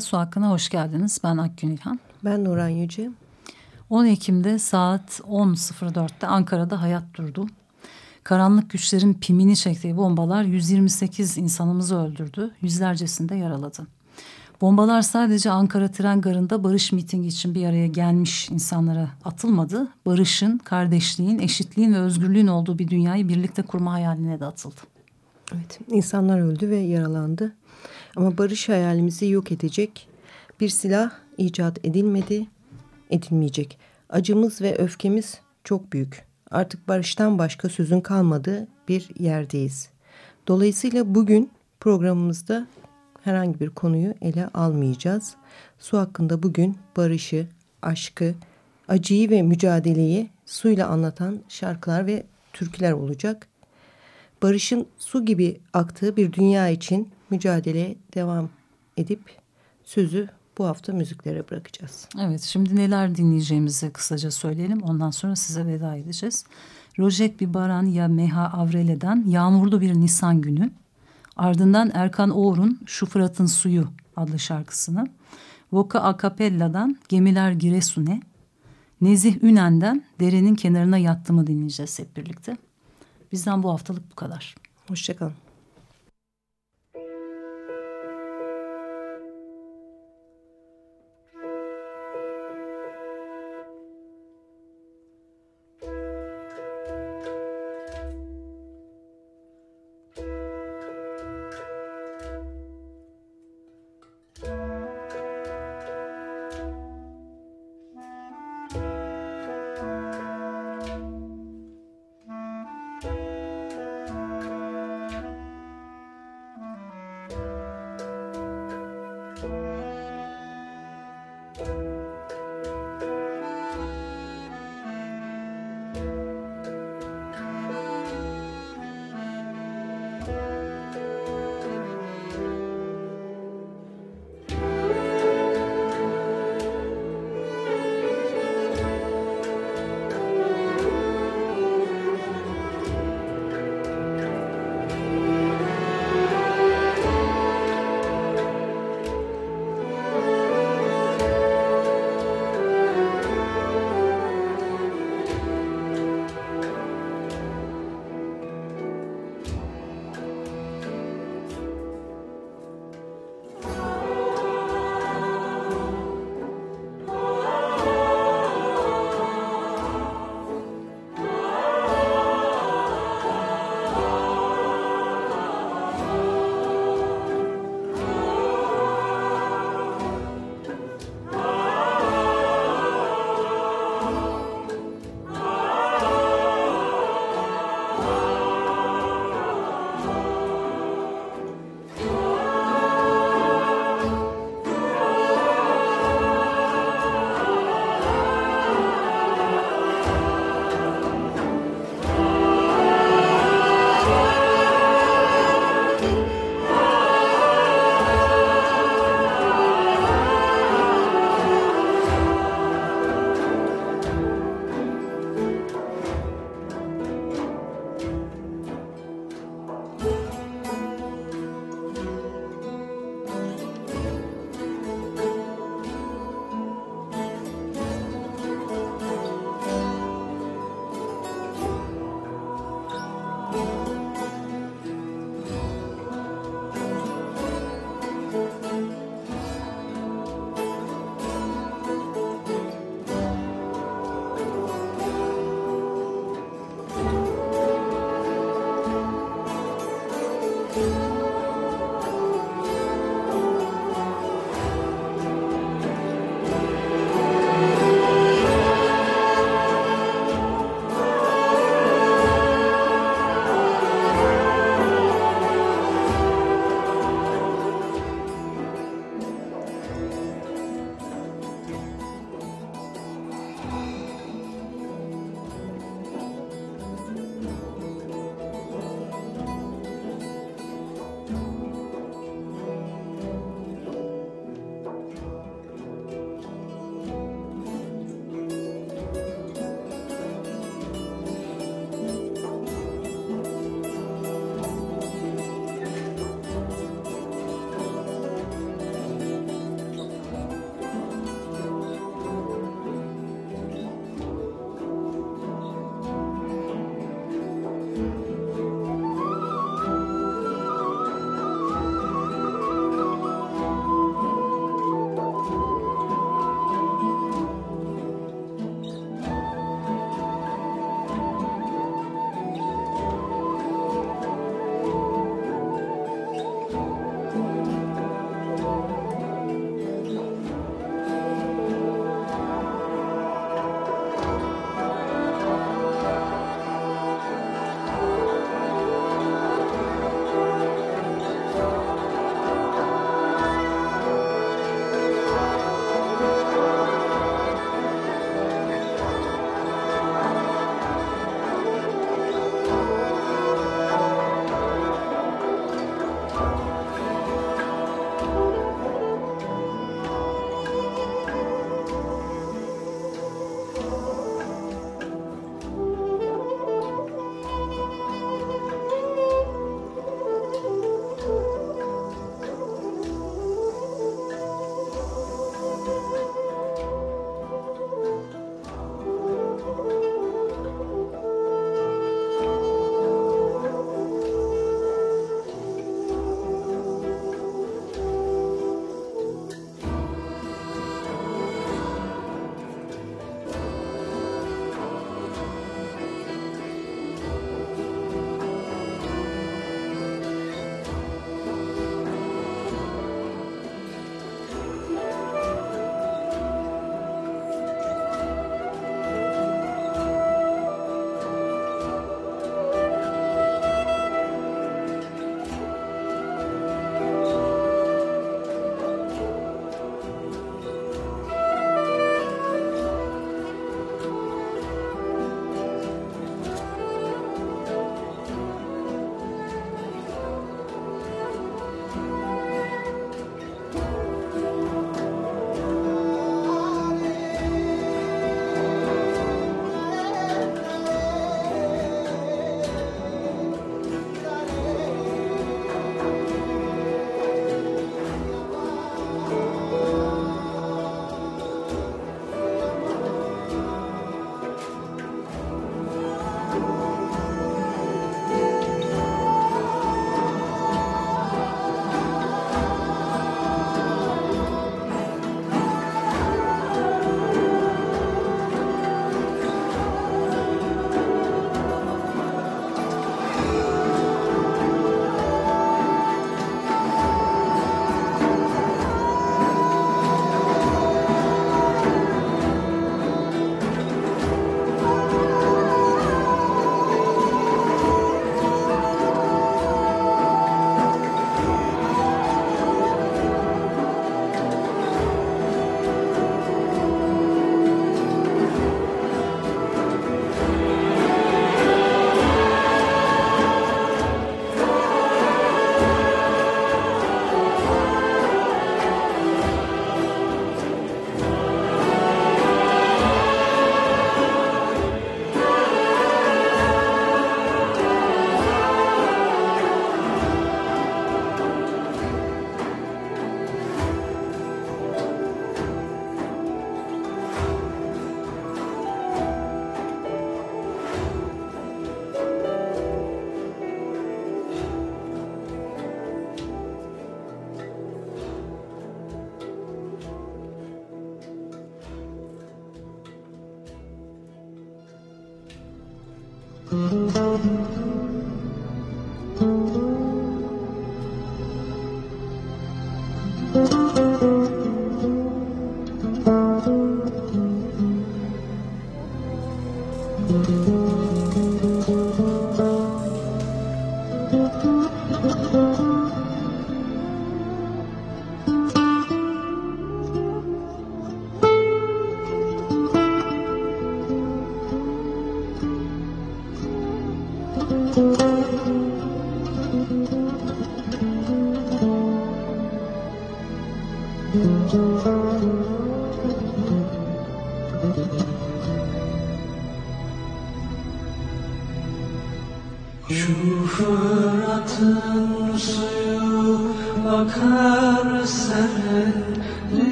Merhaba, Su Hakkı'na hoş geldiniz. Ben Akgün İlhan. Ben Nuran Yüce. 10 Ekim'de saat 10.04'te Ankara'da hayat durdu. Karanlık güçlerin pimini çektiği bombalar 128 insanımızı öldürdü, yüzlercesini de yaraladı. Bombalar sadece Ankara tren garında barış mitingi için bir araya gelmiş insanlara atılmadı. Barışın, kardeşliğin, eşitliğin ve özgürlüğün olduğu bir dünyayı birlikte kurma hayaline de atıldı. Evet, insanlar öldü ve yaralandı. Ama barış hayalimizi yok edecek bir silah icat edilmedi, edilmeyecek. Acımız ve öfkemiz çok büyük. Artık barıştan başka sözün kalmadığı bir yerdeyiz. Dolayısıyla bugün programımızda herhangi bir konuyu ele almayacağız. Su hakkında bugün barışı, aşkı, acıyı ve mücadeleyi suyla anlatan şarkılar ve türküler olacak. Barışın su gibi aktığı bir dünya için mücadeleye devam edip sözü bu hafta müziklere bırakacağız. Evet şimdi neler dinleyeceğimizi kısaca söyleyelim ondan sonra size veda edeceğiz. Rojek Bibaran ya Meha Avrele'den Yağmurlu Bir Nisan Günü ardından Erkan Oğur'un Şu Fırat'ın Suyu adlı şarkısını Voka Acapella'dan Gemiler Giresun'e Nezih Ünen'den Derenin Kenarına Yattımı dinleyeceğiz hep birlikte. Bizden bu haftalık bu kadar. Hoşçakalın.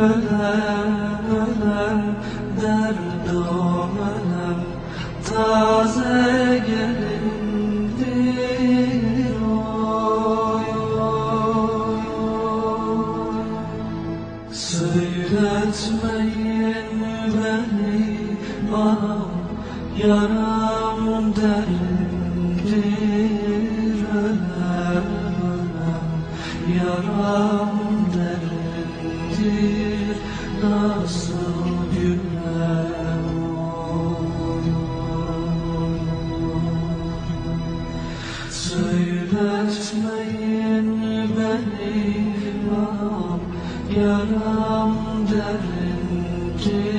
ölem ölem derdum ölem ta to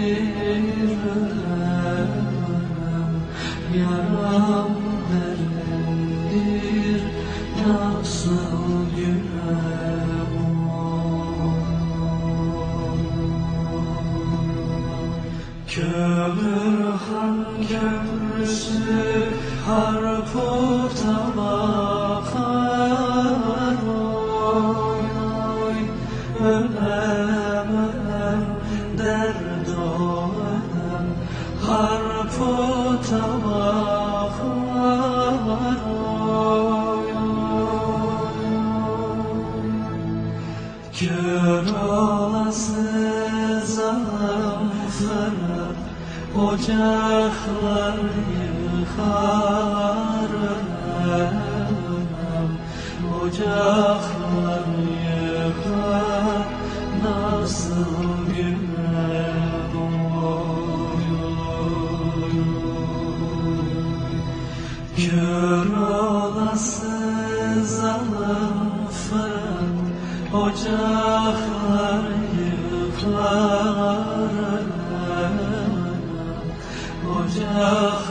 günahlar yıkar ölemem Ocaklar yıkar. Nasıl bir Oh.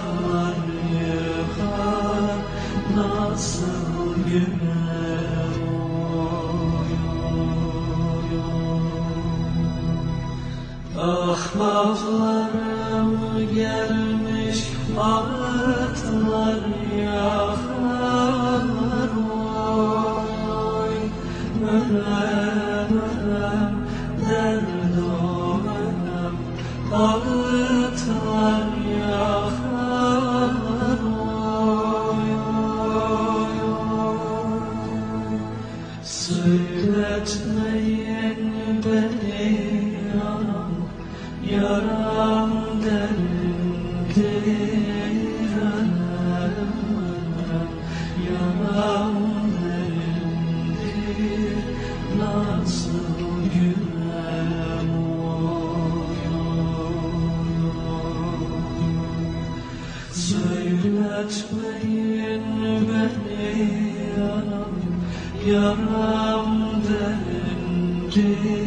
Yaram derindir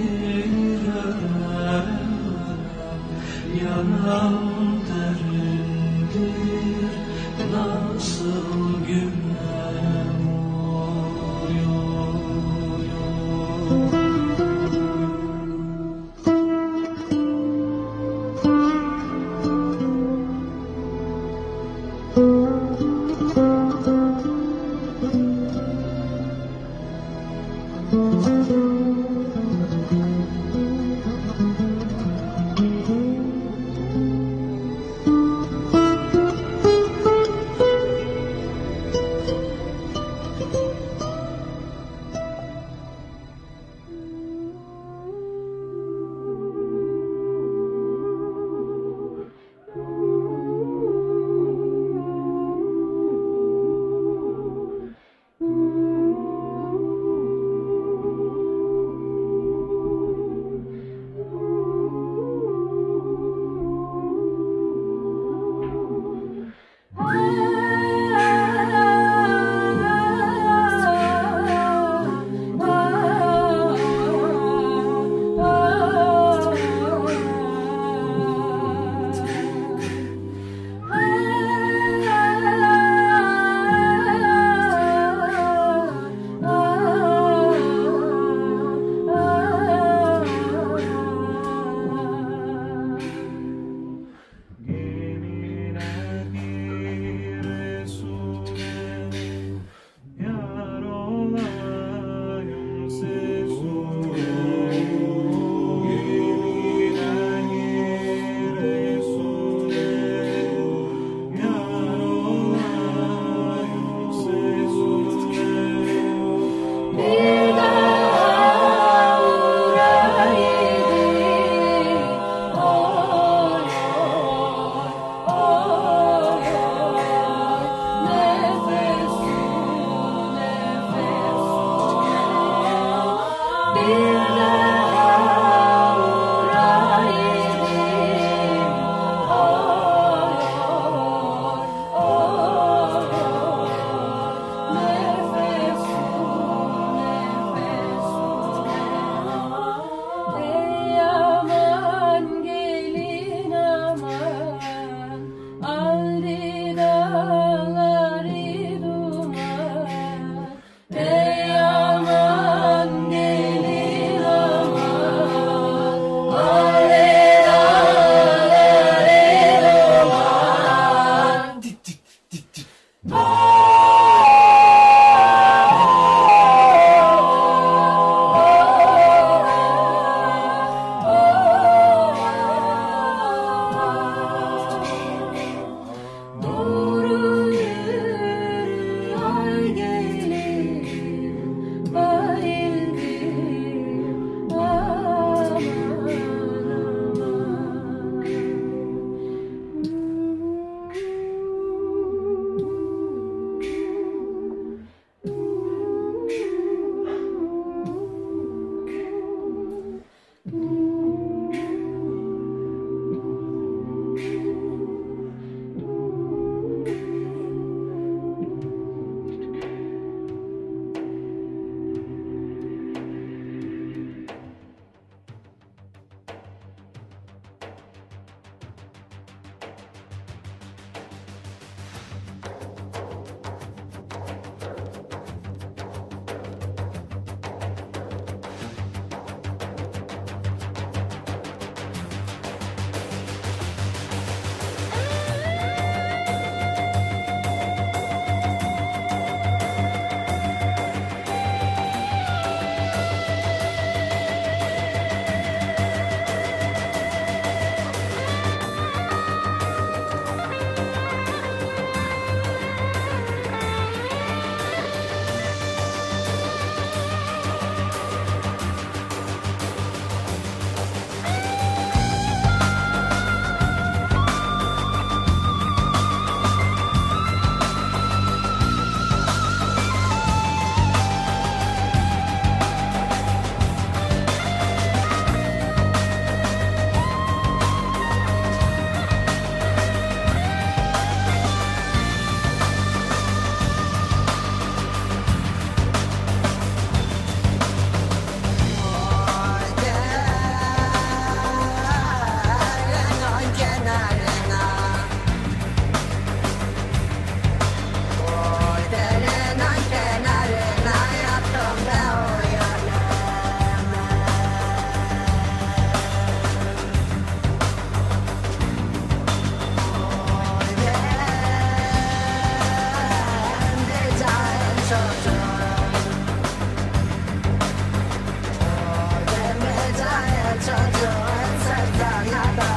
Jojo and Santana.